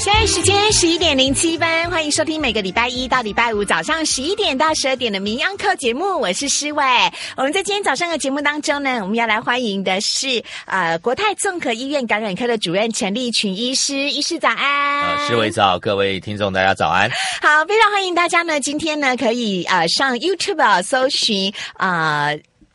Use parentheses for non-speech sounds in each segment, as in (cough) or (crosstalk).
现在时间十一点零七分，欢迎收听每个礼拜一到礼拜五早上十一点到十二点的民央课节目，我是诗伟。我们在今天早上的节目当中呢，我们要来欢迎的是呃国泰综合医院感染科的主任陈立群医师，医师早安。呃，施伟早，各位听众大家早安。好，非常欢迎大家呢，今天呢可以呃上 YouTube 搜寻啊。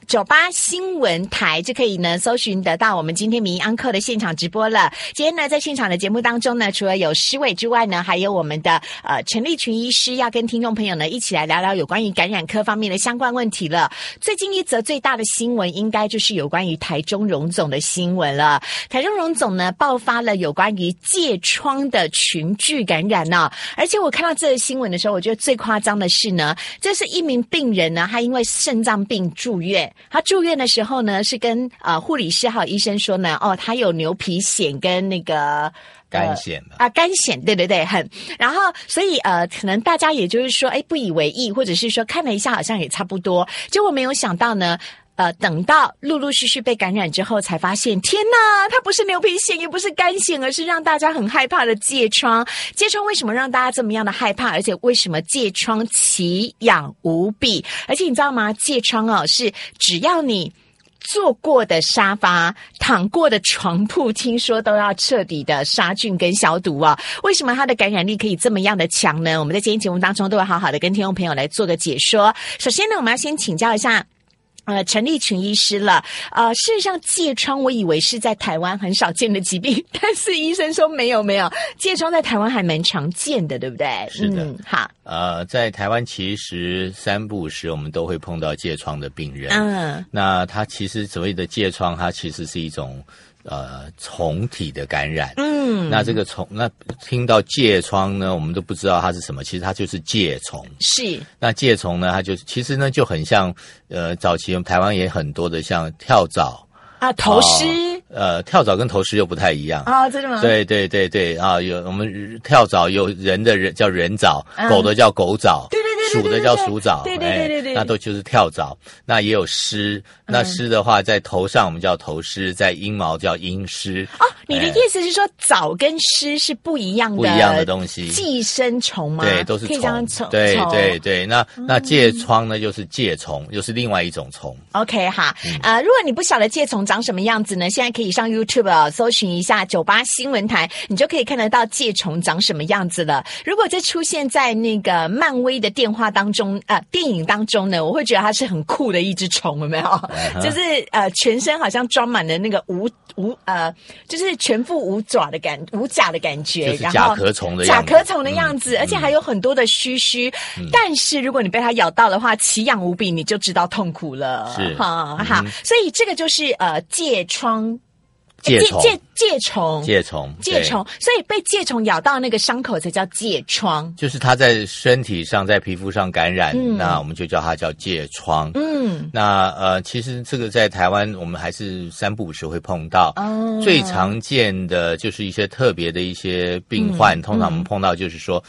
九八新闻台就可以呢，搜寻得到我们今天民安课的现场直播了。今天呢，在现场的节目当中呢，除了有施伟之外呢，还有我们的呃陈立群医师要跟听众朋友呢一起来聊聊有关于感染科方面的相关问题了。最近一则最大的新闻，应该就是有关于台中荣总的新闻了。台中荣总呢，爆发了有关于疥疮的群聚感染呢，而且我看到这个新闻的时候，我觉得最夸张的是呢，这是一名病人呢，他因为肾脏病住院。他住院的时候呢，是跟呃护理师还有医生说呢，哦，他有牛皮癣跟那个肝癣啊，肝癣，对对对，很。然后所以呃，可能大家也就是说，哎，不以为意，或者是说看了一下，好像也差不多。结果没有想到呢。呃，等到陆陆续续被感染之后，才发现，天呐，它不是牛皮癣，也不是肝癣，而是让大家很害怕的疥疮。疥疮为什么让大家这么样的害怕？而且为什么疥疮奇痒无比？而且你知道吗？疥疮哦，是只要你坐过的沙发、躺过的床铺，听说都要彻底的杀菌跟消毒啊。为什么它的感染力可以这么样的强呢？我们在今天节目当中都会好好的跟听众朋友来做个解说。首先呢，我们要先请教一下。呃，陈立群医师了。呃，事实上，疥疮我以为是在台湾很少见的疾病，(laughs) 但是医生说没有没有，疥疮在台湾还蛮常见的，对不对？是的。好。呃，在台湾其实三不时我们都会碰到疥疮的病人。嗯。那它其实所谓的疥疮，它其实是一种。呃，虫体的感染，嗯，那这个虫，那听到疥疮呢，我们都不知道它是什么，其实它就是疥虫。是，那疥虫呢，它就其实呢就很像，呃，早期台湾也很多的像跳蚤。啊，头虱，呃，跳蚤跟头虱又不太一样。啊，真的吗？对对对对啊，有我们跳蚤有人的人叫人蚤，狗的叫狗蚤。鼠的叫鼠蚤，对对对对对，那都就是跳蚤。那也有虱，那虱的话在头上我们叫头虱，在阴毛叫阴虱。哦，你的意思是说蚤跟虱是不一样的不一样的东西，寄生虫吗？对，都是虫。对对对，那那疥疮呢，就是疥虫，又是另外一种虫。OK，好，呃，如果你不晓得疥虫长什么样子呢，现在可以上 YouTube 搜寻一下九八新闻台，你就可以看得到疥虫长什么样子了。如果这出现在那个漫威的电话当中啊，电影当中呢，我会觉得它是很酷的一只虫，有没有？就是呃，全身好像装满了那个无无呃，就是全副无爪的感无甲的感觉，然后甲壳虫的甲壳虫的样子，而且还有很多的须须。但是如果你被它咬到的话，奇痒无比，你就知道痛苦了。是哈好，所以这个就是呃疥疮。疥疥疥虫，疥虫，疥虫，所以被疥虫咬到那个伤口才叫疥疮。就是它在身体上，在皮肤上感染，那我们就叫它叫疥疮。嗯，那呃，其实这个在台湾，我们还是三不五时会碰到。哦，最常见的就是一些特别的一些病患，通常我们碰到就是说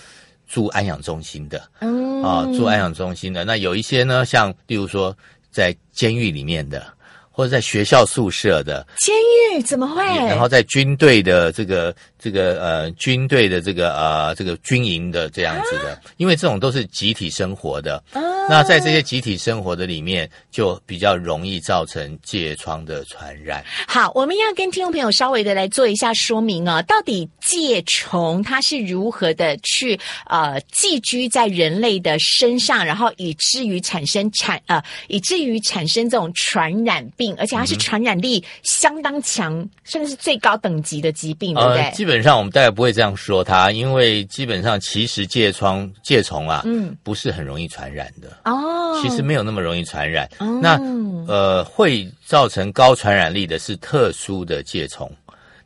住安养中心的。嗯，啊，住安养中心的，那有一些呢，像例如说在监狱里面的。或者在学校宿舍的监狱怎么会？然后在军队的这个这个呃军队的这个呃这个军营的这样子的，因为这种都是集体生活的。那在这些集体生活的里面，就比较容易造成疥疮的传染。好，我们要跟听众朋友稍微的来做一下说明啊，到底疥虫它是如何的去呃寄居在人类的身上，然后以至于产生产呃以至于产生这种传染病，而且它是传染力相当强，甚至是最高等级的疾病，对不对？基本上我们大概不会这样说它，因为基本上其实疥疮疥虫啊，嗯，不是很容易传染的。哦，其实没有那么容易传染。那呃，会造成高传染力的是特殊的疥虫。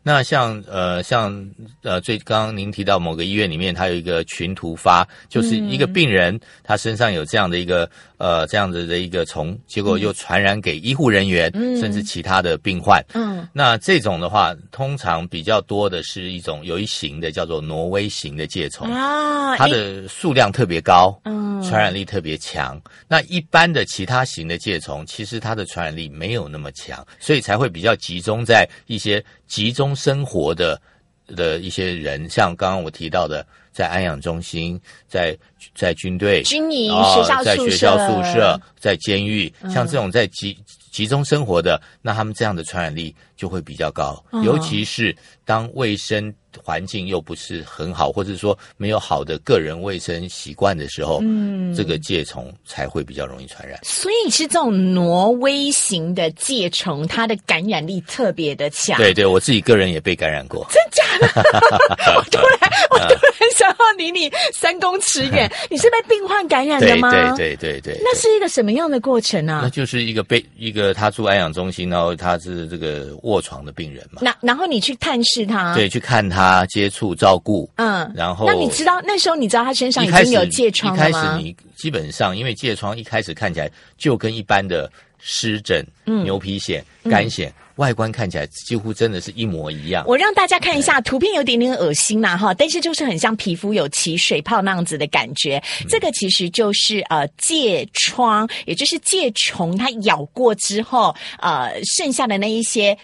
那像呃像呃最刚刚您提到某个医院里面，它有一个群突发，就是一个病人他身上有这样的一个呃这样子的一个虫，结果又传染给医护人员，甚至其他的病患。嗯，那这种的话，通常比较多的是一种有一型的叫做挪威型的疥虫。啊，它的数量特别高，嗯，传染力特别强。那一般的其他型的疥虫，其实它的传染力没有那么强，所以才会比较集中在一些集中。生活的的一些人，像刚刚我提到的，在安养中心，在在军队、军营、学校、在学校宿舍、在监狱，像这种在集集中生活的，那他们这样的传染力就会比较高，尤其是当卫生。环境又不是很好，或者说没有好的个人卫生习惯的时候，嗯，这个疥虫才会比较容易传染。所以是这种挪威型的疥虫，它的感染力特别的强。对对，我自己个人也被感染过。真假的？(laughs) 我突然，我突然想要离你三公尺远。你是被病患感染的吗？对对对对。那是一个什么样的过程呢？那就是一个被一个他住安养中心，然后他是这个卧床的病人嘛。那然后你去探视他，对，去看他。他接触照顾，嗯，然后那你知道那时候你知道他身上已经有疥疮吗？一开始你基本上因为疥疮一开始看起来就跟一般的湿疹、牛皮癣、干癣外观看起来几乎真的是一模一样。我让大家看一下图片，有点点恶心呐哈，但是就是很像皮肤有起水泡那样子的感觉。这个其实就是呃疥疮，也就是疥虫它咬过之后呃剩下的那一些。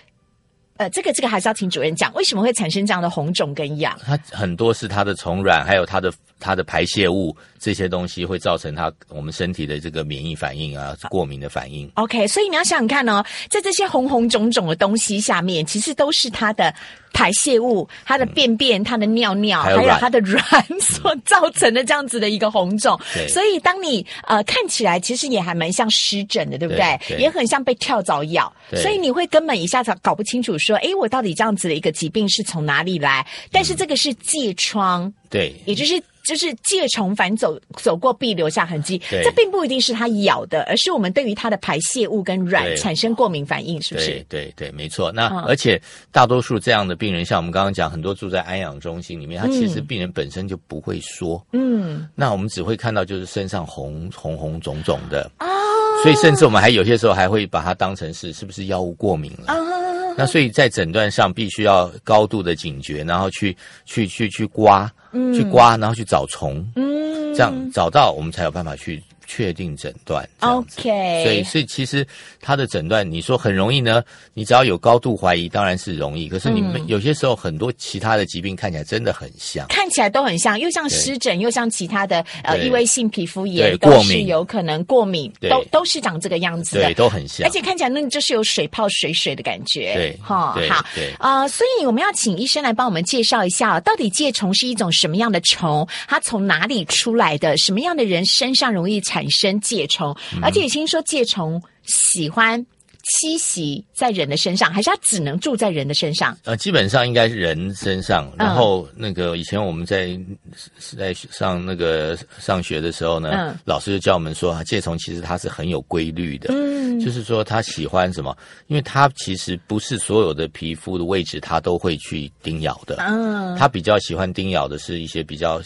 呃，这个这个还是要听主任讲，为什么会产生这样的红肿跟痒？它很多是它的虫卵，还有它的它的排泄物这些东西会造成它我们身体的这个免疫反应啊，过敏的反应。OK，所以你要想想看哦，在这些红红肿肿的东西下面，其实都是它的。排泄物、它的便便、它的尿尿，还有它的卵 (laughs) 所造成的这样子的一个红肿，所以当你呃看起来其实也还蛮像湿疹的，对不对？也很像被跳蚤咬，所以你会根本一下子搞不清楚说，哎，我到底这样子的一个疾病是从哪里来？但是这个是疥疮，对，也就是。就是借虫反走走过必留下痕迹，这并不一定是它咬的，而是我们对于它的排泄物跟卵产生过敏反应，是不是？对对，没错。那而且大多数这样的病人，像我们刚刚讲，很多住在安养中心里面，他其实病人本身就不会说，嗯，那我们只会看到就是身上红红红肿肿的啊，所以甚至我们还有些时候还会把它当成是是不是药物过敏了啊？那所以在诊断上必须要高度的警觉，然后去去去去刮。去刮，然后去找虫，嗯，这样找到我们才有办法去。确定诊断，OK。所以，所以其实他的诊断，你说很容易呢？你只要有高度怀疑，当然是容易。可是你们有些时候很多其他的疾病看起来真的很像，看起来都很像，又像湿疹，又像其他的呃异位性皮肤炎，都是有可能过敏，都都是长这个样子的，对，都很像。而且看起来那就是有水泡、水水的感觉，对，哈，好，啊，所以我们要请医生来帮我们介绍一下，到底疥虫是一种什么样的虫？它从哪里出来的？什么样的人身上容易产产生疥虫，而且听说疥虫喜欢栖息在人的身上，还是它只能住在人的身上？呃，基本上应该是人身上。然后那个以前我们在在上那个上学的时候呢，老师就教我们说，疥虫其实它是很有规律的，嗯，就是说它喜欢什么？因为它其实不是所有的皮肤的位置它都会去叮咬的，嗯，它比较喜欢叮咬的是一些比较。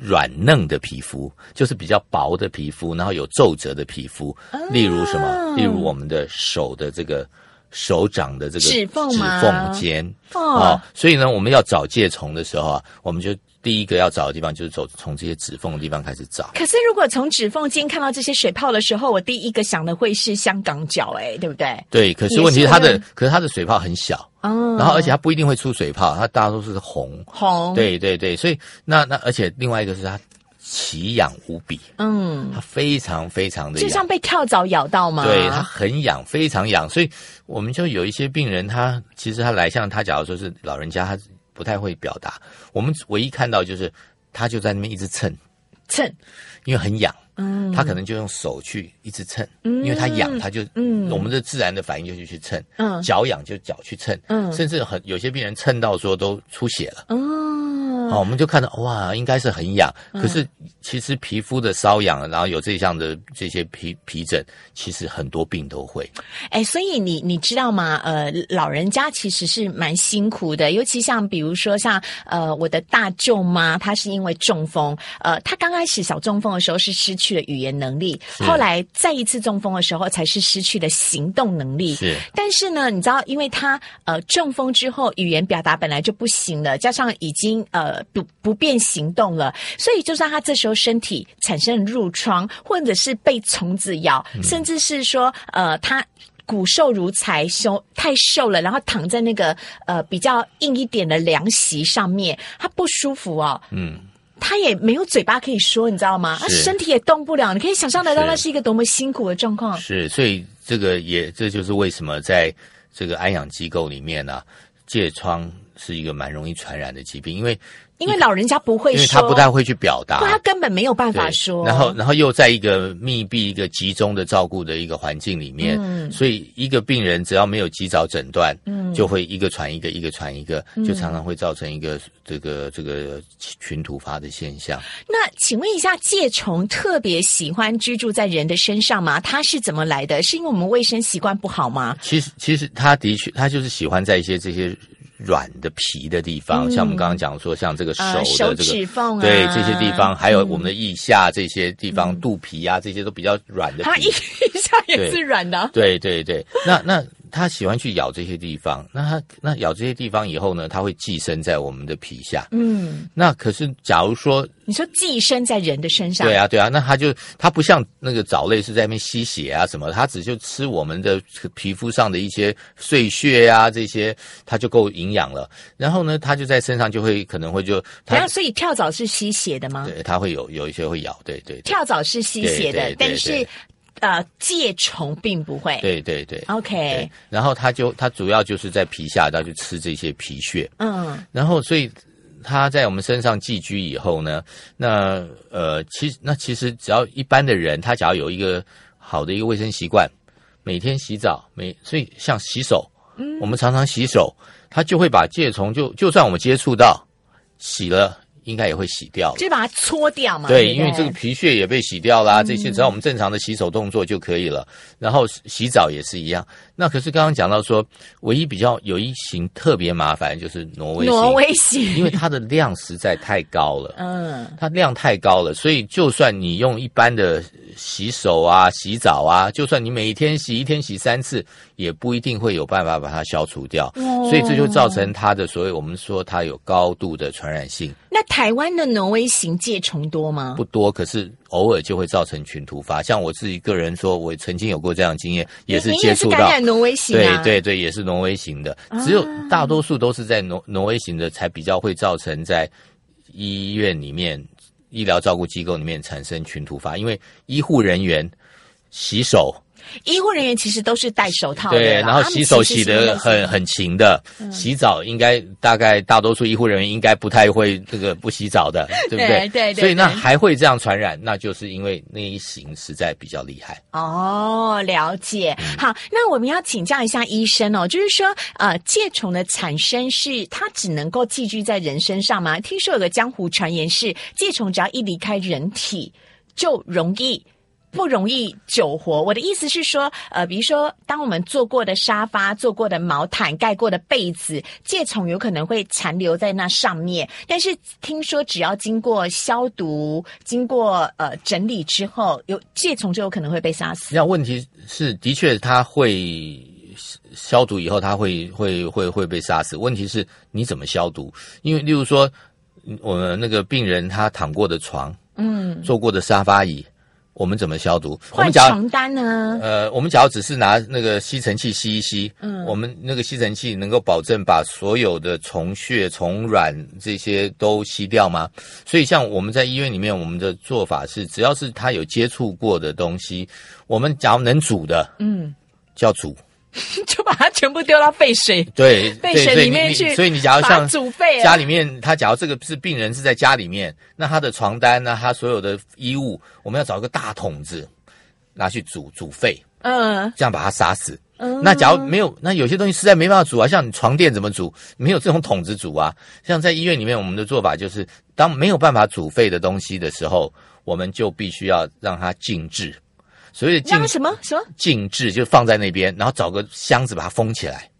软嫩的皮肤就是比较薄的皮肤，然后有皱褶的皮肤，例如什么？例如我们的手的这个手掌的这个指缝指缝间哦。所以呢，我们要找疥虫的时候啊，我们就第一个要找的地方就是走从这些指缝的地方开始找。可是如果从指缝间看到这些水泡的时候，我第一个想的会是香港脚，哎，对不对？对，可是问题它的，可是它的水泡很小。然后，而且它不一定会出水泡，它大多数是红。红，对对对，所以那那，而且另外一个是它奇痒无比，嗯，它非常非常的，就像被跳蚤咬到吗？对，它很痒，非常痒，所以我们就有一些病人，他其实他来像他，假如说是老人家，他不太会表达，我们唯一看到就是他就在那边一直蹭。蹭，因为很痒。嗯，他可能就用手去一直蹭，嗯。因为他痒，他就，嗯，我们的自然的反应就是去蹭，嗯，脚痒就脚去蹭，嗯，甚至很有些病人蹭到说都出血了，哦，好，我们就看到哇，应该是很痒，可是其实皮肤的瘙痒，然后有这项的这些皮皮疹，其实很多病都会，哎，所以你你知道吗？呃，老人家其实是蛮辛苦的，尤其像比如说像呃我的大舅妈，她是因为中风，呃，她刚开始小中风的时候是失去。了语言能力，后来再一次中风的时候，才是失去了行动能力。是，但是呢，你知道，因为她呃中风之后，语言表达本来就不行了，加上已经呃不不便行动了，所以就算他这时候身体产生褥疮，或者是被虫子咬，甚至是说呃他。骨瘦如柴，胸太瘦了，然后躺在那个呃比较硬一点的凉席上面，他不舒服哦。嗯。他也没有嘴巴可以说，你知道吗？他身体也动不了。你可以想象得到，那是一个多么辛苦的状况。是，所以这个也这就是为什么在这个安养机构里面呢，疥疮是一个蛮容易传染的疾病，因为。因为老人家不会说，因为他不太会去表达，他根本没有办法说。然后，然后又在一个密闭、一个集中的照顾的一个环境里面，嗯所以一个病人只要没有及早诊断，嗯，就会一个传一个，一个传一个，就常常会造成一个这个这个群突发的现象。那请问一下，疥虫特别喜欢居住在人的身上吗？它是怎么来的？是因为我们卫生习惯不好吗？其实，其实它的确，它就是喜欢在一些这些。软的皮的地方，像我们刚刚讲说，像这个手的这个对这些地方，还有我们的腋下这些地方，肚皮啊这些都比较软的。它腋下也是软的。对对对，那那。它喜欢去咬这些地方，那它那咬这些地方以后呢，它会寄生在我们的皮下。嗯，那可是假如说你说寄生在人的身上，对啊对啊，那它就它不像那个藻类是在那边吸血啊什么，它只就吃我们的皮肤上的一些碎屑呀这些，它就够营养了。然后呢，它就在身上就会可能会就，它所以跳蚤是吸血的吗？对，它会有有一些会咬，对对。跳蚤是吸血的，但是。呃，疥虫并不会。对对对，OK。然后它就它主要就是在皮下，它就吃这些皮屑。嗯。然后，所以它在我们身上寄居以后呢，那呃，其实那其实只要一般的人，他只要有一个好的一个卫生习惯，每天洗澡，每所以像洗手，嗯，我们常常洗手，它就会把疥虫就就算我们接触到洗了。应该也会洗掉，就把它搓掉嘛。对，因为这个皮屑也被洗掉啦，这些只要我们正常的洗手动作就可以了。然后洗澡也是一样。那可是刚刚讲到说，唯一比较有一型特别麻烦就是挪威挪威型，因为它的量实在太高了。嗯，它量太高了，所以就算你用一般的洗手啊、洗澡啊，就算你每天洗一天洗三次，也不一定会有办法把它消除掉。所以这就造成它的所谓我们说它有高度的传染性。那台湾的挪威型介虫多吗？不多，可是偶尔就会造成群突发。像我自己个人说，我曾经有过这样经验，也是接触到挪威型，对对对，也是挪威型的。只有大多数都是在挪挪威型的，才比较会造成在医院里面、医疗照顾机构里面产生群突发，因为医护人员洗手。医护人员其实都是戴手套的，对，然后洗手洗得很很勤的，洗澡应该大概大多数医护人员应该不太会这个不洗澡的，(laughs) 对不对？对，所以那还会这样传染，那就是因为那一型实在比较厉害。哦，了解。好，那我们要请教一下医生哦，就是说，呃，疥虫的产生是它只能够寄居在人身上吗？听说有个江湖传言是，疥虫只要一离开人体，就容易。不容易久活。我的意思是说，呃，比如说，当我们坐过的沙发、坐过的毛毯、盖过的被子，疥虫有可能会残留在那上面。但是听说，只要经过消毒、经过呃整理之后，有疥虫就有可能会被杀死。那问题是，的确它会消毒以后，它会会会会被杀死。问题是你怎么消毒？因为例如说，我们那个病人他躺过的床，嗯，坐过的沙发椅。我们怎么消毒？换床单呢？呃，我们假如只是拿那个吸尘器吸一吸，嗯，我们那个吸尘器能够保证把所有的虫血、虫卵这些都吸掉吗？所以，像我们在医院里面，我们的做法是，只要是他有接触过的东西，我们假如能煮的，嗯，叫煮。(laughs) 就把它全部丢到废水，对，(laughs) 沸水里面去。所以你假如像煮沸家里面，他假如这个是病人是在家里面，那他的床单呢，他所有的衣物，我们要找一个大桶子拿去煮煮沸，嗯，这样把它杀死。嗯，那假如没有，那有些东西实在没办法煮啊，像你床垫怎么煮？没有这种桶子煮啊。像在医院里面，我们的做法就是，当没有办法煮沸的东西的时候，我们就必须要让它静置。所以静什么什么静置就放在那边，然后找个箱子把它封起来，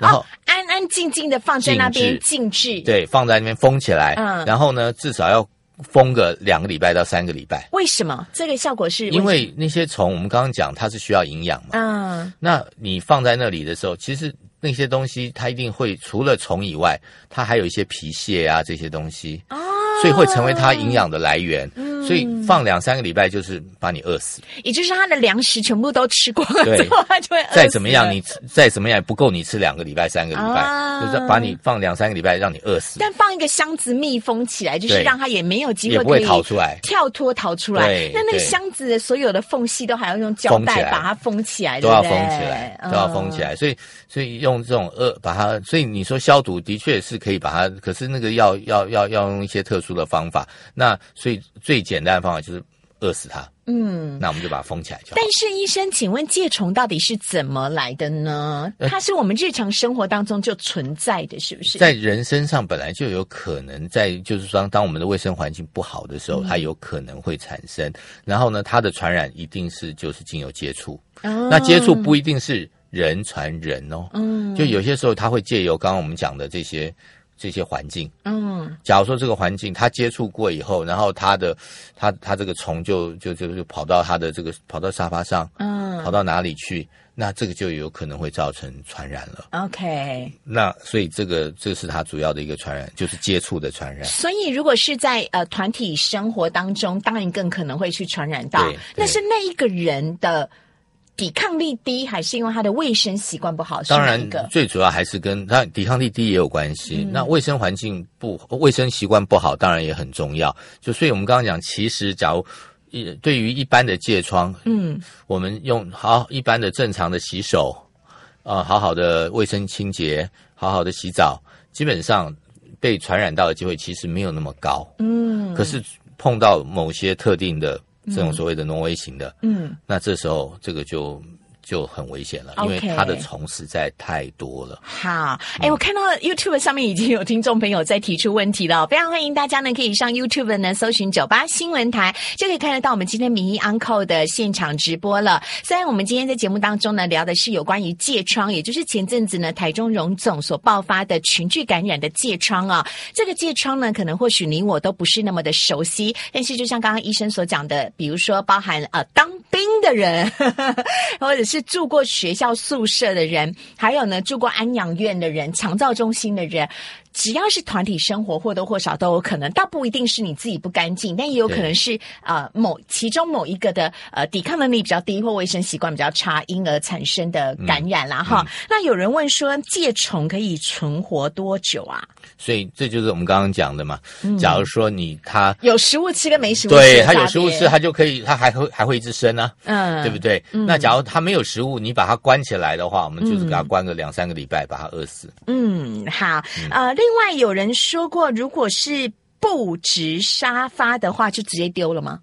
然后安安静静的放在那边静置。对，放在那边封起来。嗯，然后呢，至少要封个两个礼拜到三个礼拜。为什么这个效果是？因为那些虫，我们刚刚讲它是需要营养嘛。嗯，那你放在那里的时候，其实那些东西它一定会除了虫以外，它还有一些皮屑啊这些东西。哦。所以会成为它营养的来源，所以放两三个礼拜就是把你饿死，也就是他的粮食全部都吃光了之后，他就会再怎么样，你再怎么样也不够你吃两个礼拜、三个礼拜，就是把你放两三个礼拜让你饿死。但放一个箱子密封起来，就是让他也没有机会可以逃出来、跳脱逃出来。那那个箱子的所有的缝隙都还要用胶带把它封起来，都要封起来，都要封起来。所以，所以用这种饿把它，所以你说消毒的确是可以把它，可是那个要要要要用一些特殊的方法。那所以最简单的方法就是饿死它。嗯，那我们就把它封起来。但是医生，请问疥虫到底是怎么来的呢？它是我们日常生活当中就存在的，是不是？在人身上本来就有可能，在就是说，当我们的卫生环境不好的时候，它有可能会产生。然后呢，它的传染一定是就是经由接触。那接触不一定是人传人哦。嗯，就有些时候它会借由刚刚我们讲的这些。这些环境，嗯，假如说这个环境他接触过以后，然后他的他他这个虫就就就就跑到他的这个跑到沙发上，嗯，跑到哪里去？那这个就有可能会造成传染了。OK，那所以这个这是它主要的一个传染，就是接触的传染。所以如果是在呃团体生活当中，当然更可能会去传染到。那是那一个人的。抵抗力低，还是因为他的卫生习惯不好？当然，最主要还是跟他抵抗力低也有关系。那卫生环境不，卫生习惯不好，当然也很重要。就所以我们刚刚讲，其实假如一对于一般的疥疮，嗯，我们用好一般的正常的洗手，啊，好好的卫生清洁，好好的洗澡，基本上被传染到的机会其实没有那么高。嗯，可是碰到某些特定的。这种所谓的挪威型的，嗯，那这时候这个就。就很危险了，因为它的虫实在太多了。好，哎，我看到 YouTube 上面已经有听众朋友在提出问题了，非常欢迎大家呢可以上 YouTube 呢搜寻九八新闻台，就可以看得到我们今天名医 Uncle 的现场直播了。虽然我们今天在节目当中呢聊的是有关于疥疮，也就是前阵子呢台中荣总所爆发的群聚感染的疥疮啊，这个疥疮呢可能或许你我都不是那么的熟悉，但是就像刚刚医生所讲的，比如说包含呃当兵的人，(laughs) 或者是。是住过学校宿舍的人，还有呢住过安养院的人、强照中心的人。只要是团体生活，或多或少都有可能，倒不一定是你自己不干净，但也有可能是呃某其中某一个的呃抵抗能力比较低或卫生习惯比较差，因而产生的感染啦哈。那有人问说，疥虫可以存活多久啊？所以这就是我们刚刚讲的嘛。假如说你它有食物吃跟没食物吃，对它有食物吃，它就可以，它还会还会一直生啊，嗯，对不对？那假如它没有食物，你把它关起来的话，我们就是给它关个两三个礼拜，把它饿死。嗯，好，呃，另外有人说过，如果是不直沙发的话，就直接丢了吗？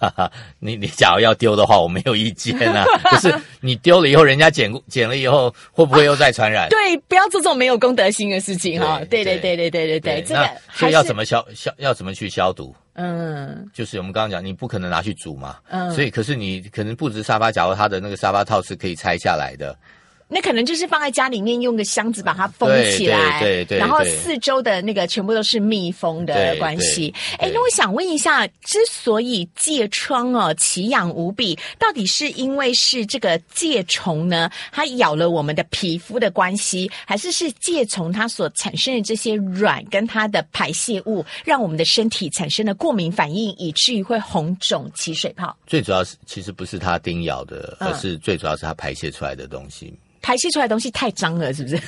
(laughs) 你你假如要丢的话，我没有意见啊。(laughs) 可是你丢了以后，人家捡捡了以后，会不会又再传染？(laughs) 对，不要做这种没有公德心的事情哈。对对对对对对对，这个所以要怎么消消？要怎么去消毒？嗯，就是我们刚刚讲，你不可能拿去煮嘛。嗯，所以可是你可能布置沙发，假如它的那个沙发套是可以拆下来的。那可能就是放在家里面，用个箱子把它封起来，对对对，然后四周的那个全部都是密封的关系。哎，那我想问一下，之所以疥疮哦奇痒无比，到底是因为是这个疥虫呢，它咬了我们的皮肤的关系，还是是疥虫它所产生的这些卵跟它的排泄物，让我们的身体产生了过敏反应，以至于会红肿起水泡？最主要是其实不是它叮咬的，而是最主要是它排泄出来的东西。排泄出来的东西太脏了，是不是？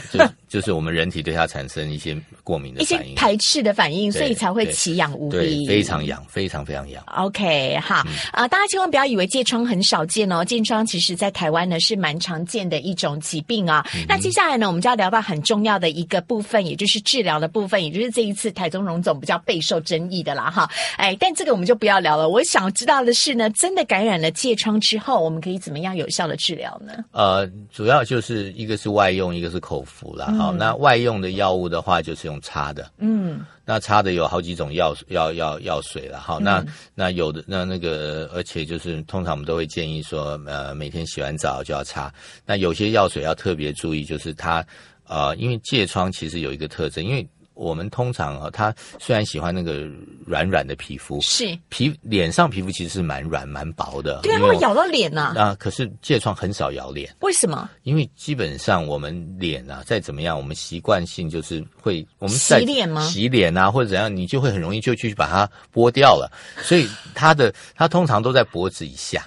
就是我们人体对它产生一些过敏的一些排斥的反应，所以才会奇痒无比，非常痒，非常非常痒。OK，好啊，大家千万不要以为疥疮很少见哦，疥疮其实在台湾呢是蛮常见的一种疾病啊。那接下来呢，我们就要聊到很重要的一个部分，也就是治疗的部分，也就是这一次台中荣总比较备受争议的啦，哈。哎，但这个我们就不要聊了。我想知道的是呢，真的感染了疥疮之后，我们可以怎么样有效的治疗呢？呃，主要就是一个是外用，一个是口服啦。好，那外用的药物的话，就是用擦的。嗯，那擦的有好几种药药药药水了。好，那那有的那那个，而且就是通常我们都会建议说，呃，每天洗完澡就要擦。那有些药水要特别注意，就是它呃，因为疥疮其实有一个特征，因为我们通常啊，他虽然喜欢那个软软的皮肤，是皮脸上皮肤其实是蛮软蛮薄的，对啊，会咬到脸呐。啊，可是疥疮很少咬脸，为什么？因为基本上我们脸啊，再怎么样，我们习惯性就是会我们洗脸吗？洗脸啊，或者怎样，你就会很容易就去把它剥掉了。所以它的它通常都在脖子以下。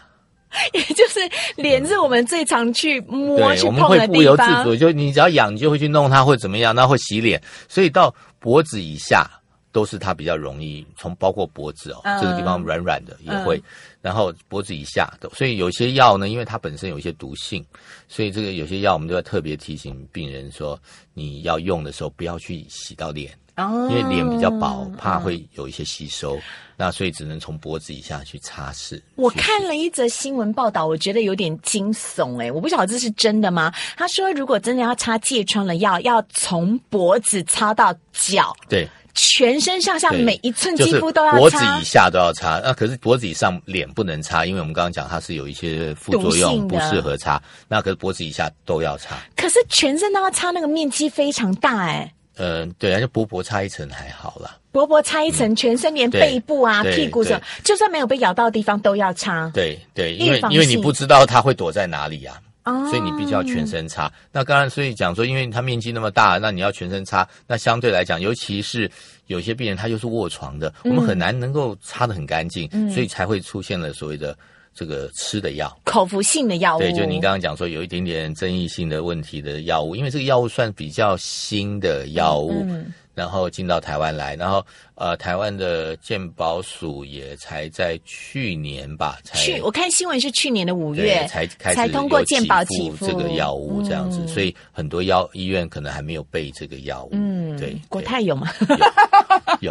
(laughs) 也就是脸是我们最常去摸、去碰的地方。就你只要痒，你就会去弄它，或怎么样，那会洗脸。所以到脖子以下都是它比较容易，从包括脖子哦这个地方软软的也会。然后脖子以下的，所以有些药呢，因为它本身有一些毒性，所以这个有些药我们都要特别提醒病人说，你要用的时候不要去洗到脸。因为脸比较薄，怕会有一些吸收，那所以只能从脖子以下去擦拭。我看了一则新闻报道，我觉得有点惊悚哎，我不晓得这是真的吗？他说，如果真的要擦疥疮的药，要从脖子擦到脚，对，全身上下每一寸肌肤都要擦，脖子以下都要擦。那可是脖子以上脸不能擦，因为我们刚刚讲它是有一些副作用，不适合擦。那可是脖子以下都要擦。可是全身都要擦，那个面积非常大哎。嗯，对啊，就薄薄擦一层还好啦。薄薄擦一层，全身连背部啊、屁股上，就算没有被咬到的地方都要擦。对对，因为因为你不知道它会躲在哪里啊，所以你必须要全身擦。那刚刚所以讲说，因为它面积那么大，那你要全身擦，那相对来讲，尤其是有些病人他又是卧床的，我们很难能够擦的很干净，所以才会出现了所谓的。这个吃的药，口服性的药物，对，就您刚刚讲说有一点点争议性的问题的药物，因为这个药物算比较新的药物。然后进到台湾来，然后呃，台湾的健保署也才在去年吧，去我看新闻是去年的五月才开才通过健保给付这个药物这样子，所以很多药医院可能还没有备这个药物。嗯，对，国泰有吗？有，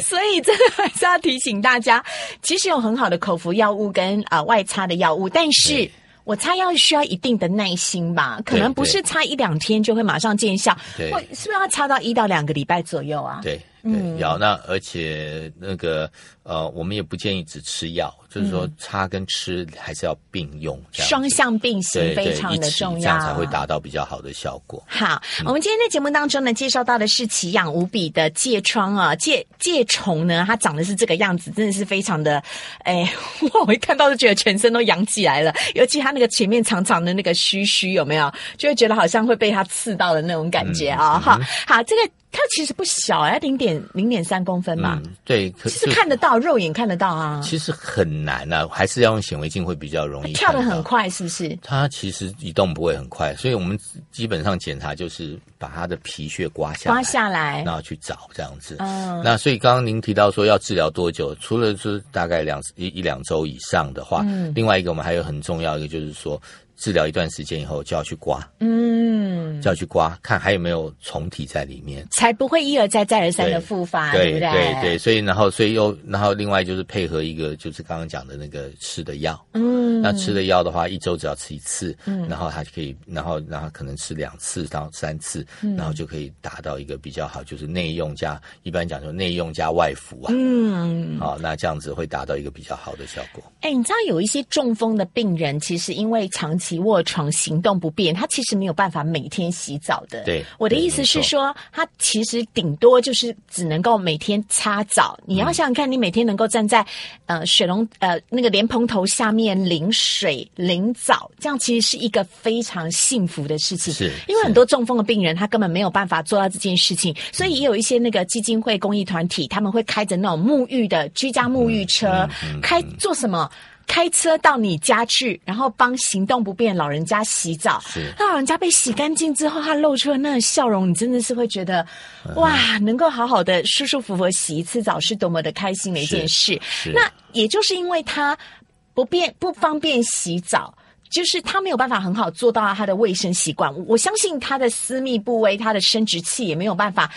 所以真的还是要提醒大家，其实有很好的口服药物跟啊外擦的药物，但是。我擦药需要一定的耐心吧，可能不是擦一两天就会马上见效，对，是不是要擦到一到两个礼拜左右啊？对。对，要那而且那个呃，我们也不建议只吃药，就是说擦跟吃还是要并用，双向并行非常的重要，这样才会达到比较好的效果。好，我们今天在节目当中呢，介绍到的是奇痒无比的疥疮啊，疥疥虫呢，它长的是这个样子，真的是非常的，哎，(laughs) 我一看到就觉得全身都痒起来了，尤其它那个前面长长的那个须须，有没有？就会觉得好像会被它刺到的那种感觉啊！哈，好，这个。它其实不小哎，零点零点三公分嘛。对，其实看得到，肉眼看得到啊。其实很难啊，还是要用显微镜会比较容易。跳得很快，是不是？它其实移动不会很快，所以我们基本上检查就是把它的皮屑刮下来刮下来，然后去找这样子。嗯。那所以刚刚您提到说要治疗多久？除了是大概两一一两周以上的话，另外一个我们还有很重要一个就是说。治疗一段时间以后就要去刮，嗯，就要去刮，看还有没有虫体在里面，才不会一而再再而三的复发，对不对？对对，所以然后所以又然后另外就是配合一个就是刚刚讲的那个吃的药，嗯，那吃的药的话一周只要吃一次，嗯，然后它就可以，然后然后可能吃两次到三次，嗯。然后就可以达到一个比较好，就是内用加一般讲说内用加外服啊，嗯，好，那这样子会达到一个比较好的效果。哎，你知道有一些中风的病人，其实因为长期卧床行动不便，他其实没有办法每天洗澡的。对，我的意思是说，他其实顶多就是只能够每天擦澡。你要想想看，你每天能够站在呃水龙呃那个莲蓬头下面淋水淋澡，这样其实是一个非常幸福的事情。是，因为很多中风的病人他根本没有办法做到这件事情，所以也有一些那个基金会公益团体，他们会开着那种沐浴的居家沐浴车，开做什么？开车到你家去，然后帮行动不便老人家洗澡。是，那老人家被洗干净之后，他露出了那个笑容，你真的是会觉得，哇，能够好好的舒舒服服洗一次澡，是多么的开心的一件事。那也就是因为他不便不方便洗澡，就是他没有办法很好做到他的卫生习惯。我相信他的私密部位、他的生殖器也没有办法。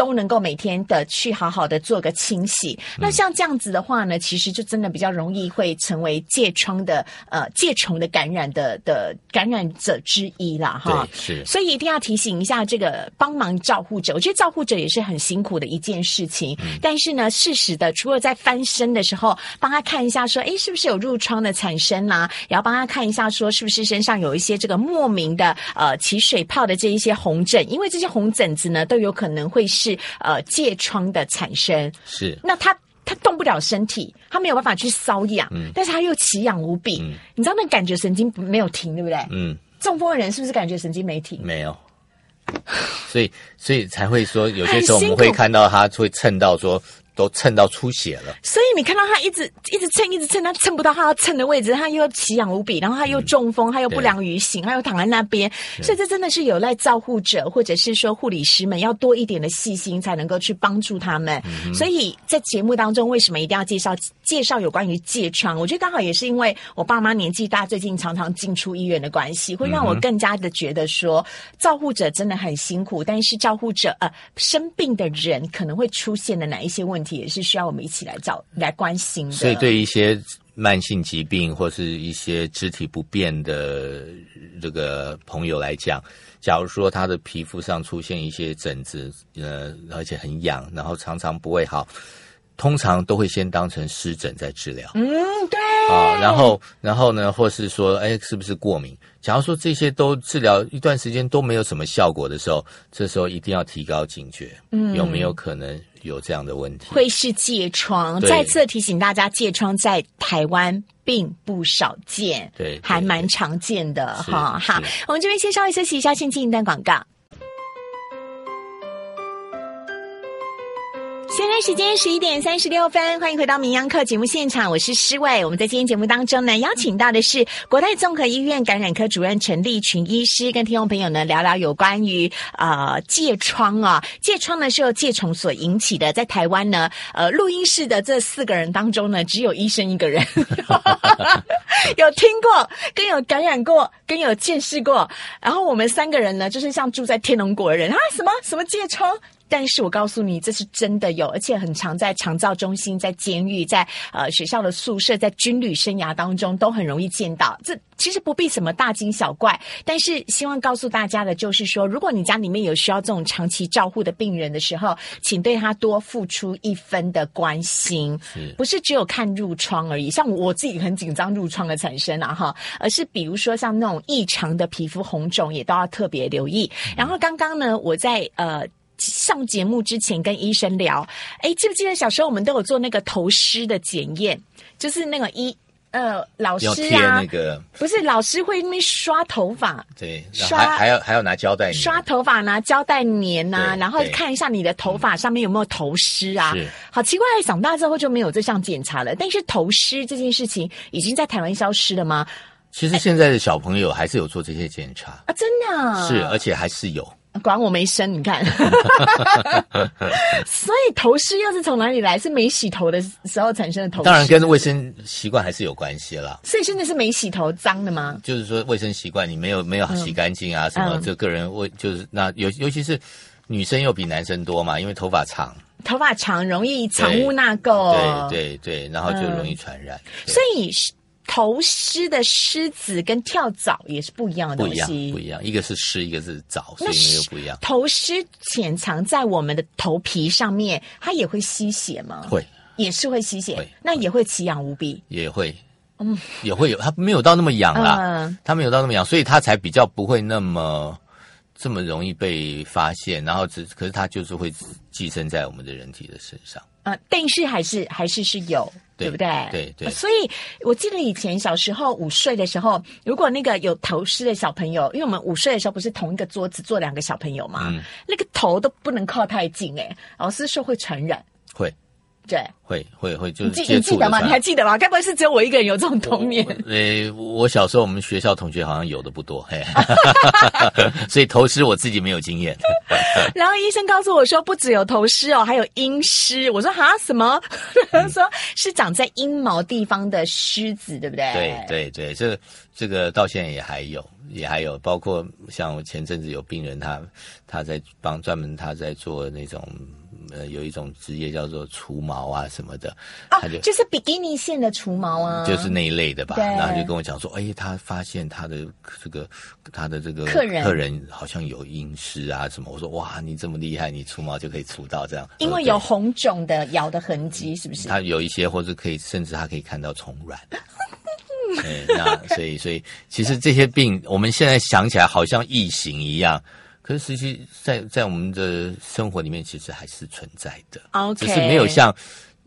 都能够每天的去好好的做个清洗。那像这样子的话呢，其实就真的比较容易会成为疥疮的呃疥虫的感染的的感染者之一啦，哈。是。所以一定要提醒一下这个帮忙照护者，我觉得照护者也是很辛苦的一件事情。但是呢，适时的除了在翻身的时候帮他看一下，说哎是不是有褥疮的产生啦，也要帮他看一下，说是不是身上有一些这个莫名的呃起水泡的这一些红疹，因为这些红疹子呢都有可能会是呃疥疮的产生。是。那他他动不了身体，他没有办法去瘙痒，嗯，但是他又奇痒无比，嗯，你知道那感觉神经没有停，对不对？嗯。中风的人是不是感觉神经没停？没有。所以，所以才会说，有些时候我们会看到他会蹭到说。都蹭到出血了，所以你看到他一直一直蹭，一直蹭，他蹭不到他要蹭的位置，他又奇痒无比，然后他又中风，他又不良于行，他又躺在那边，所以这真的是有赖照护者或者是说护理师们要多一点的细心，才能够去帮助他们。所以在节目当中，为什么一定要介绍介绍有关于疥疮？我觉得刚好也是因为我爸妈年纪大，最近常常进出医院的关系，会让我更加的觉得说，照护者真的很辛苦，但是照护者呃生病的人可能会出现的哪一些问题？也是需要我们一起来找来关心的。所以，对一些慢性疾病或是一些肢体不便的这个朋友来讲，假如说他的皮肤上出现一些疹子，呃，而且很痒，然后常常不会好，通常都会先当成湿疹在治疗。嗯，对。啊，然后，然后呢，或是说，哎，是不是过敏？假如说这些都治疗一段时间都没有什么效果的时候，这时候一定要提高警觉。嗯，有没有可能？有这样的问题，会是疥疮。再次提醒大家，疥疮在台湾并不少见，对，还蛮常见的哈。好，我们这边先稍微休息一下，先进一段广告。时间十一点三十六分，欢迎回到《名扬课》节目现场，我是施伟。我们在今天节目当中呢，邀请到的是国泰综合医院感染科主任陈立群医师，跟听众朋友呢聊聊有关于呃疥疮啊，疥疮呢是由疥虫所引起的。在台湾呢，呃，录音室的这四个人当中呢，只有医生一个人 (laughs) 有听过，跟有感染过，跟有见识过。然后我们三个人呢，就是像住在天龙国的人啊，什么什么疥疮。但是我告诉你，这是真的有，而且很常在长照中心、在监狱、在呃学校的宿舍、在军旅生涯当中都很容易见到。这其实不必什么大惊小怪，但是希望告诉大家的就是说，如果你家里面有需要这种长期照护的病人的时候，请对他多付出一分的关心，不是只有看褥疮而已。像我自己很紧张褥疮的产生啊哈，而是比如说像那种异常的皮肤红肿，也都要特别留意。然后刚刚呢，我在呃。上节目之前跟医生聊，哎，记不记得小时候我们都有做那个头虱的检验？就是那个医呃老师啊，那个不是老师会那边刷头发，对，刷还要还要拿胶带刷头发，拿胶带粘呐，然后看一下你的头发上面有没有头虱啊。好奇怪，长大之后就没有这项检查了。但是头虱这件事情已经在台湾消失了吗？其实现在的小朋友还是有做这些检查啊，真的是，而且还是有。管我没生，你看，(laughs) 所以头虱又是从哪里来？是没洗头的时候产生的头虱？当然跟卫生习惯还是有关系啦。所以现在是没洗头脏的吗？就是说卫生习惯你没有没有洗干净啊，什么？这个人卫就是那尤尤其是女生又比男生多嘛，因为头发长，头发长容易藏污纳垢，对对对，然后就容易传染。所以是。头虱的虱子跟跳蚤也是不一样的东西，不一样，一个是虱，一个是蚤，所以又不一样。头虱潜藏在我们的头皮上面，它也会吸血吗？会，也是会吸血，那也会奇痒无比，也会，嗯，也会有，它没有到那么痒啦，它没有到那么痒，所以它才比较不会那么这么容易被发现，然后只可是它就是会寄生在我们的人体的身上。呃，但是还是还是是有，对不对？对对。所以我记得以前小时候午睡的时候，如果那个有头虱的小朋友，因为我们午睡的时候不是同一个桌子坐两个小朋友嘛，那个头都不能靠太近，哎，老师说会传染。会。对，会会会，就是记你记得吗？你还记得吗？该不会是只有我一个人有这种童年？呃，我小时候我们学校同学好像有的不多，嘿，(laughs) (laughs) 所以头虱我自己没有经验。(laughs) 然后医生告诉我说，不只有头虱哦，还有阴虱。我说哈什么？他说是长在阴毛地方的虱子，对不对？对对对，这这个到现在也还有，也还有，包括像我前阵子有病人，他他在帮专门他在做那种。呃，有一种职业叫做除毛啊什么的，他就就是比基尼线的除毛啊，就是那一类的吧。然后就跟我讲说，哎，他发现他的这个他的这个客人客人好像有阴湿啊什么。我说哇，你这么厉害，你除毛就可以除到这样？因为有红肿的咬的痕迹，是不是？他有一些，或者可以甚至他可以看到虫卵。(laughs) 对，那所以所以其实这些病，我们现在想起来好像异形一样。可是实际在在我们的生活里面，其实还是存在的。只是没有像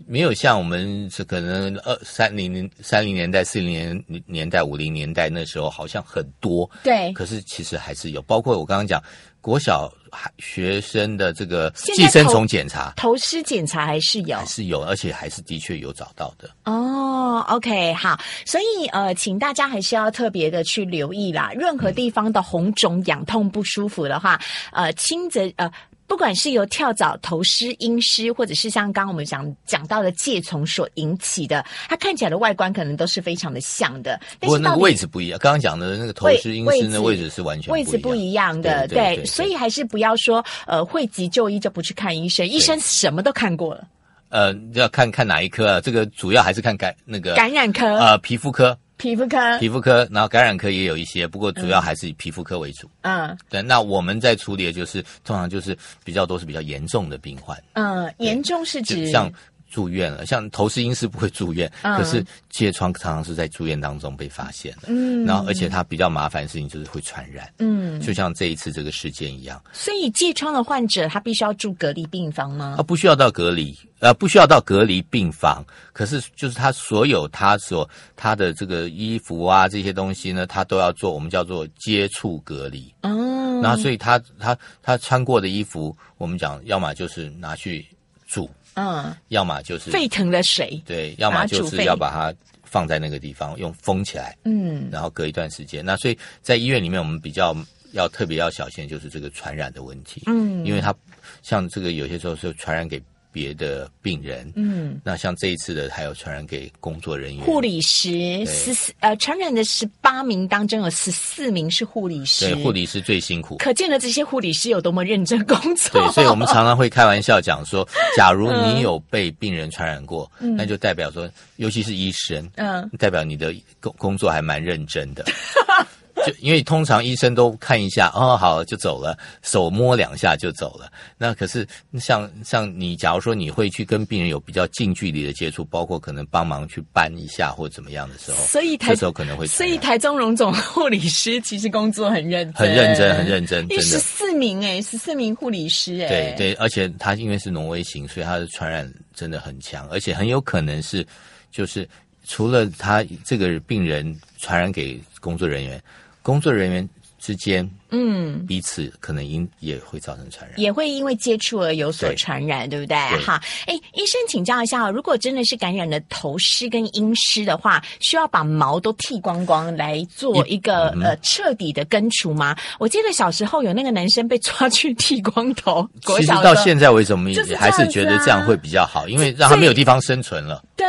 没有像我们是可能二三零零三零年代、四零年年代、五零年代那时候好像很多。对，可是其实还是有，包括我刚刚讲。国小学生的这个寄生虫检查、头虱检查还是有，还是有，而且还是的确有找到的。哦，OK，好，所以呃，请大家还是要特别的去留意啦。任何地方的红肿、痒痛、不舒服的话，呃，轻则呃。不管是由跳蚤、头虱、阴虱，或者是像刚刚我们讲讲到的疥虫所引起的，它看起来的外观可能都是非常的像的。不过那个位置不一样，刚刚讲的那个头虱、阴虱的位置是完全位置不一样的。对，所以还是不要说呃，讳疾就医就不去看医生，医生什么都看过了。呃，要看看哪一科啊？这个主要还是看感那个感染科呃，皮肤科。皮肤科，皮肤科，然后感染科也有一些，不过主要还是以皮肤科为主。嗯，对。那我们在处理的就是通常就是比较多是比较严重的病患。嗯，严重是指像住院了，(laughs) 像头虱阴是不会住院，可是疥疮常常是在住院当中被发现的。嗯，然后而且它比较麻烦的事情就是会传染。嗯，就像这一次这个事件一样。所以疥疮的患者他必须要住隔离病房吗？他不需要到隔离。呃，不需要到隔离病房，可是就是他所有他所他的这个衣服啊这些东西呢，他都要做我们叫做接触隔离。哦，然后所以他他他穿过的衣服，我们讲要么就是拿去煮，嗯，要么就是沸腾的水，对，要么就是要把它放在那个地方用封起来，嗯，然后隔一段时间。那所以在医院里面，我们比较要特别要小心，就是这个传染的问题，嗯，因为它像这个有些时候是传染给。别的病人，嗯，那像这一次的，还有传染给工作人员，护理师十四呃，传染的十八名当中有十四名是护理师，对，护理师最辛苦，可见了这些护理师有多么认真工作。对，所以我们常常会开玩笑讲说，(laughs) 假如你有被病人传染过，那就代表说，尤其是医生，嗯，代表你的工工作还蛮认真的。(laughs) 就因为通常医生都看一下哦，好就走了，手摸两下就走了。那可是像像你，假如说你会去跟病人有比较近距离的接触，包括可能帮忙去搬一下或怎么样的时候，所以这时候可能会。所以台中荣总护理师其实工作很认真，很认真，很认真，真的。十四名哎，十四名护理师哎，对对，而且他因为是挪威型，所以他的传染真的很强，而且很有可能是就是除了他这个病人传染给工作人员。工作人员之间。嗯，彼此可能因也会造成传染，也会因为接触而有所传染，对不对？哈，哎，医生请教一下，如果真的是感染了头虱跟阴虱的话，需要把毛都剃光光来做一个呃彻底的根除吗？我记得小时候有那个男生被抓去剃光头，(laughs) 其实到现在为止，我们也还是觉得这样会比较好，因为让他没有地方生存了。对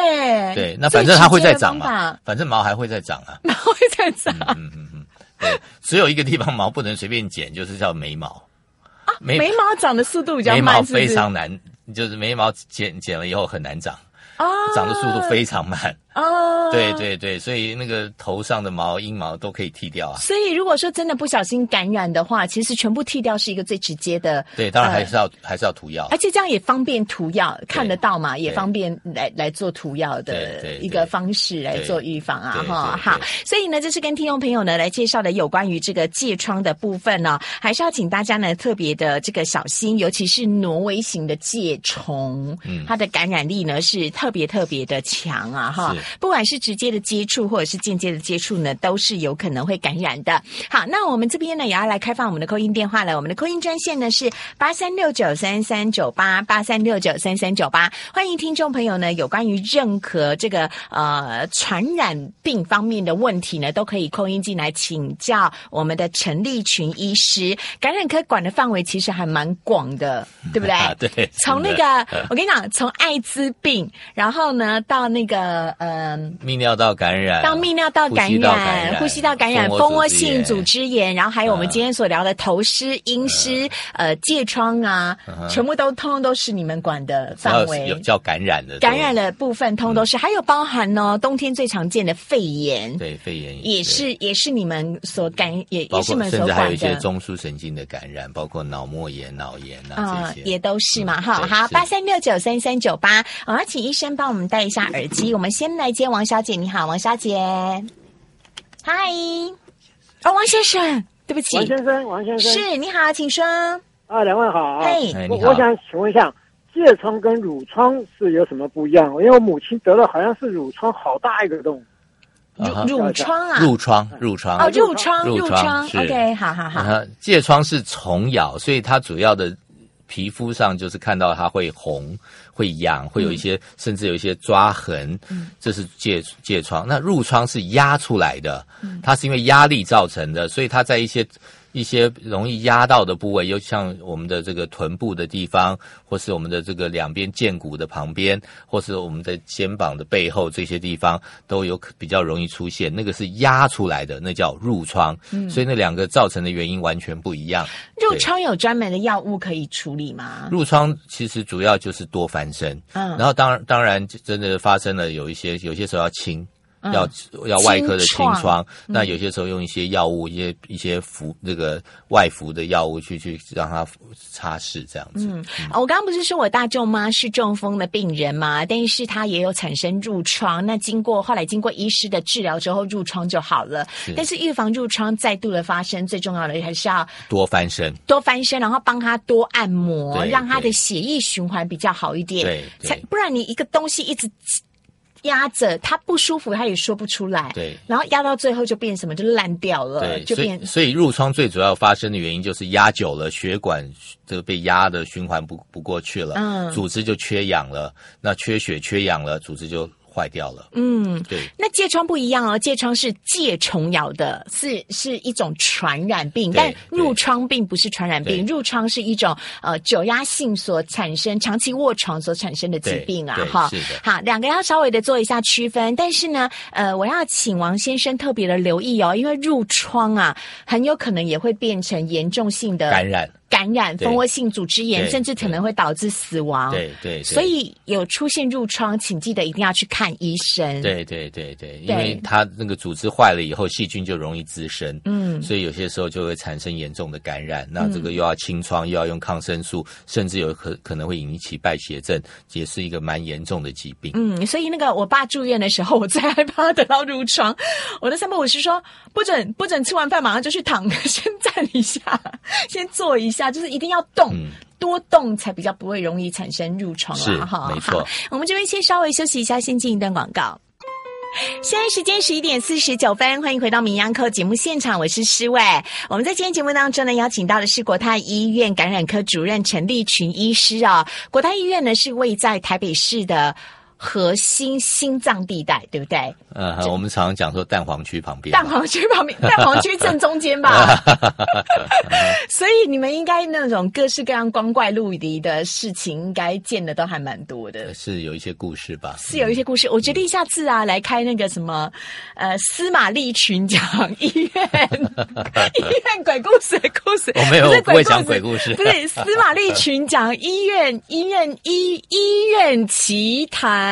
对，那反正它会再长嘛，反正毛还会再长啊，(laughs) 毛会再长。嗯嗯嗯。对，只有一个地方毛不能随便剪，就是叫眉毛啊。眉眉毛长的速度比较慢，眉毛非常难，就是眉毛剪剪了以后很难长啊，长的速度非常慢。哦，对对对，所以那个头上的毛、阴毛都可以剃掉啊。所以如果说真的不小心感染的话，其实全部剃掉是一个最直接的。对，当然还是要还是要涂药，而且这样也方便涂药看得到嘛，也方便来来做涂药的一个方式来做预防啊哈。好，所以呢，这是跟听众朋友呢来介绍的有关于这个疥疮的部分呢，还是要请大家呢特别的这个小心，尤其是挪威型的疥虫，嗯，它的感染力呢是特别特别的强啊哈。不管是直接的接触或者是间接的接触呢，都是有可能会感染的。好，那我们这边呢也要来开放我们的扣音电话了。我们的扣音专线呢是八三六九三三九八八三六九三三九八，欢迎听众朋友呢有关于任何这个呃传染病方面的问题呢，都可以扣音进来请教我们的陈立群医师。感染科管的范围其实还蛮广的，(laughs) 对不对？(laughs) 对，从那个我跟你讲，从艾滋病，然后呢到那个呃泌尿道感染，到泌尿道感染、呼吸道感染、蜂窝性组织炎，然后还有我们今天所聊的头虱、阴虱、呃疥疮啊，全部都通通都是你们管的范围。有叫感染的，感染的部分通通都是，还有包含呢冬天最常见的肺炎，对肺炎也是也是你们所感也也是你们所管的，还有一些中枢神经的感染，包括脑膜炎、脑炎啊这些。也都是嘛哈。好，八三六九三三九八，我要请医生帮我们戴一下耳机。我们先来接王小姐，你好，王小姐。嗨，哦，王先生，对不起，王先生，王先生，是你好，请说。啊，两位好。嘿，我我想请问一下，疥疮跟褥疮是有什么不一样？因为我母亲得了，好像是褥疮，好大一个洞。褥褥疮啊，褥疮，褥疮哦，褥疮，褥疮。OK，好好好。疥疮是虫咬，所以它主要的皮肤上就是看到它会红。会痒，会有一些，甚至有一些抓痕，嗯这是疥疥疮。那褥疮是压出来的，它是因为压力造成的，所以它在一些。一些容易压到的部位，又像我们的这个臀部的地方，或是我们的这个两边剑骨的旁边，或是我们的肩膀的背后这些地方，都有比较容易出现。那个是压出来的，那叫褥疮。嗯，所以那两个造成的原因完全不一样。褥疮有专门的药物可以处理吗？褥疮其实主要就是多翻身。嗯，然后当然当然真的发生了，有一些有些时候要清。要要外科的清创，那有些时候用一些药物，一些一些服那个外服的药物去去让它擦拭这样子。嗯，我刚刚不是说我大舅妈是中风的病人嘛，但是她也有产生褥疮，那经过后来经过医师的治疗之后，褥疮就好了。但是预防褥疮再度的发生，最重要的还是要多翻身，多翻身，然后帮他多按摩，让他的血液循环比较好一点。对，才不然你一个东西一直。压着他不舒服，他也说不出来。对，然后压到最后就变什么，就烂掉了。对，就变。所以褥疮最主要发生的原因就是压久了，血管这个被压的循环不不过去了，嗯，组织就缺氧了，那缺血缺氧了，组织就。坏掉了，嗯，对。那疥疮不一样哦，疥疮是疥虫咬的，是是一种传染病，但褥疮并不是传染病，褥疮是一种呃久压性所产生、长期卧床所产生的疾病啊，哈。好，两个要稍微的做一下区分，但是呢，呃，我要请王先生特别的留意哦，因为褥疮啊，很有可能也会变成严重性的感染。感染蜂窝性组织炎，甚至可能会导致死亡。对对，所以有出现褥疮，请记得一定要去看医生。对对对对，因为它那个组织坏了以后，细菌就容易滋生。嗯，所以有些时候就会产生严重的感染。那这个又要清创，又要用抗生素，甚至有可可能会引起败血症，也是一个蛮严重的疾病。嗯，所以那个我爸住院的时候，我最害怕得到褥疮。我的三伯五是说，不准不准吃完饭马上就去躺，(laughs) 先站一下，先坐一下。就是一定要动，多动才比较不会容易产生褥疮啊！哈，没错。我们这边先稍微休息一下，先进一段广告。现在时间十一点四十九分，欢迎回到《名央科》节目现场，我是施伟。我们在今天节目当中呢，邀请到的是国泰医院感染科主任陈立群医师啊。国泰医院呢是位在台北市的。核心心脏地带，对不对？嗯，我们常常讲说蛋黄区旁边，蛋黄区旁边，(laughs) 蛋黄区正中间吧。(laughs) 所以你们应该那种各式各样光怪陆离的事情，应该见的都还蛮多的。是有一些故事吧？是有一些故事。我决定下次啊，来开那个什么呃司马立群讲医院 (laughs) 医院鬼故事的故事。我没有不会讲鬼故事，不是司马立群讲医院医院医医院奇谈。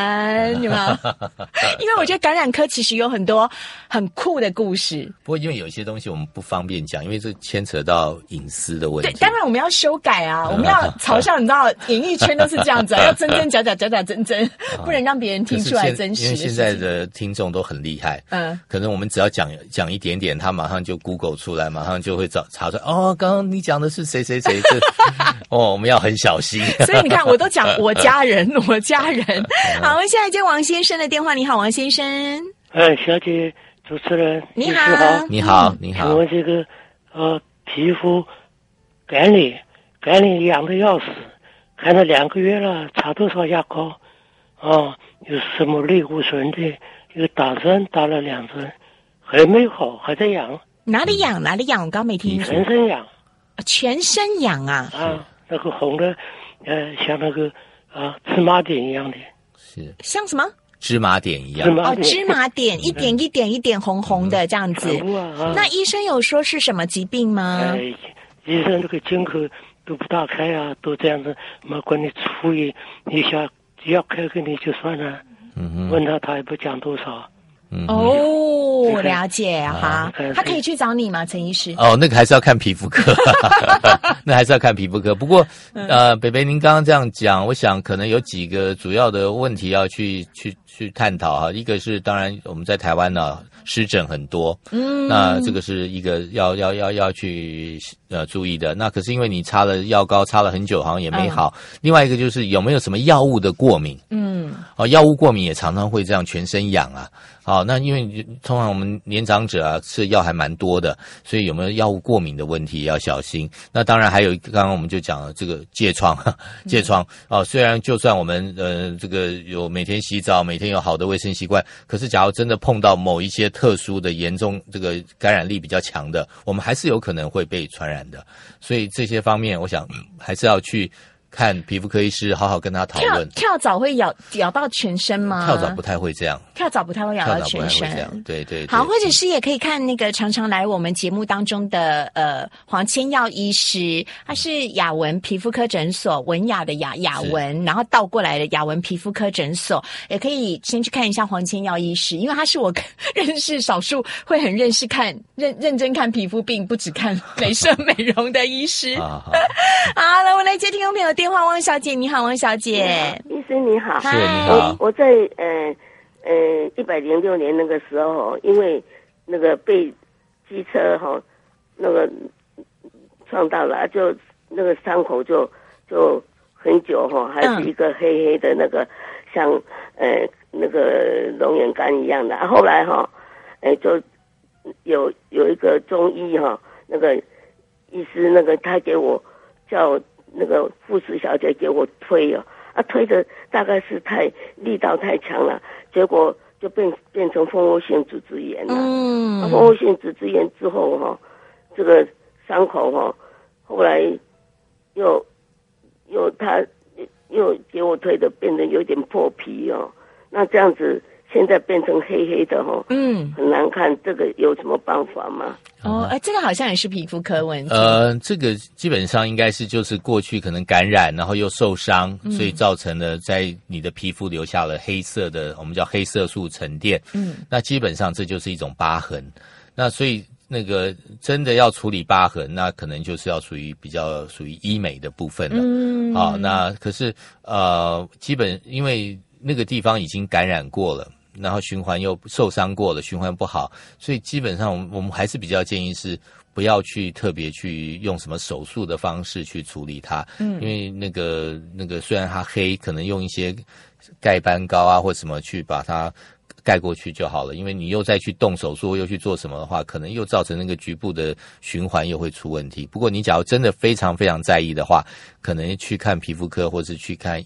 有没有？(laughs) 因为我觉得感染科其实有很多很酷的故事。不过因为有些东西我们不方便讲，因为这牵扯到隐私的问题。对，当然我们要修改啊，(laughs) 我们要嘲笑，你知道，演艺圈都是这样子，啊要真真假假，假假真真，不能让别人听出来真实。因为现在的听众都很厉害，嗯，可能我们只要讲讲一点点，他马上就 Google 出来，马上就会找查出来。哦，刚刚你讲的是谁谁谁？(laughs) 哦，我们要很小心。所以你看，我都讲我家人，我家人。好，我们现在接王先生的电话。你好，王先生。哎，小姐，主持人，你好，你好，你好。请问这个呃，皮肤干裂，干裂痒的要死，看了两个月了，擦多少牙膏？啊，有什么类固醇的？又打针打了两针，还没好，还在痒。哪里痒？哪里痒？我刚没听。全身痒。全身痒啊！啊，那个红的，呃，像那个啊芝麻点一样的。是。像什么？芝麻点一样。哦，芝麻点，(laughs) 一点一点一点红红的这样子。那医生有说是什么疾病吗？医生这个金口都不大开啊，都这样子，没管你处理一下，要开给你就算了。嗯问他，他也不讲多少。哦，(laughs) 了解哈，他可以去找你吗，陈医师？哦，那个还是要看皮肤科，(laughs) 那还是要看皮肤科。不过，呃，北北，您刚刚这样讲，我想可能有几个主要的问题要去去去探讨哈。一个是，当然我们在台湾呢。湿疹很多，嗯，那这个是一个要要要要去呃注意的。那可是因为你擦了药膏，擦了很久，好像也没好。另外一个就是有没有什么药物的过敏？嗯，哦，药物过敏也常常会这样全身痒啊。好，那因为通常我们年长者啊吃药还蛮多的，所以有没有药物过敏的问题要小心。那当然还有刚刚我们就讲了这个疥疮，(laughs) 疥疮哦，虽然就算我们呃这个有每天洗澡，每天有好的卫生习惯，可是假如真的碰到某一些特殊的严重这个感染力比较强的，我们还是有可能会被传染的。所以这些方面，我想还是要去。看皮肤科医师，好好跟他讨论。跳蚤会咬咬到全身吗？跳蚤不太会这样。跳蚤不太会咬到全身。对对。好，或者是也可以看那个常常来我们节目当中的呃黄千耀医师，他是雅文皮肤科诊所文雅的雅雅文，然后倒过来的雅文皮肤科诊所，也可以先去看一下黄千耀医师，因为他是我认识少数会很认识看认 (laughs) 认真看皮肤病，不只看镭射美容的医师。(laughs) 好，那我来接听众朋友。电话，汪小姐，你好，汪小姐，医生你好，是你好，我在呃呃一百零六年那个时候，因为那个被机车哈那个撞到了，就那个伤口就就很久哈，还是一个黑黑的那个像呃那个龙眼干一样的。后来哈，哎就有有一个中医哈，那个医师那个他给我叫。那个护士小姐给我推哦，啊推的大概是太力道太强了，结果就变变成蜂窝性组织炎了。嗯，蜂窝性组织炎之后哈，这个伤口哈，后来又又他又给我推的变得有点破皮哦，那这样子。现在变成黑黑的哈，嗯，很难看。这个有什么办法吗？哦，哎，这个好像也是皮肤科问题。呃，这个基本上应该是就是过去可能感染，然后又受伤，所以造成了在你的皮肤留下了黑色的，我们叫黑色素沉淀。嗯，那基本上这就是一种疤痕。那所以那个真的要处理疤痕，那可能就是要属于比较属于医美的部分了。嗯，好，那可是呃，基本因为那个地方已经感染过了。然后循环又受伤过了，循环不好，所以基本上我们我们还是比较建议是不要去特别去用什么手术的方式去处理它，嗯，因为那个那个虽然它黑，可能用一些盖斑膏啊或什么去把它。盖过去就好了，因为你又再去动手术，又去做什么的话，可能又造成那个局部的循环又会出问题。不过你假如真的非常非常在意的话，可能去看皮肤科或是去看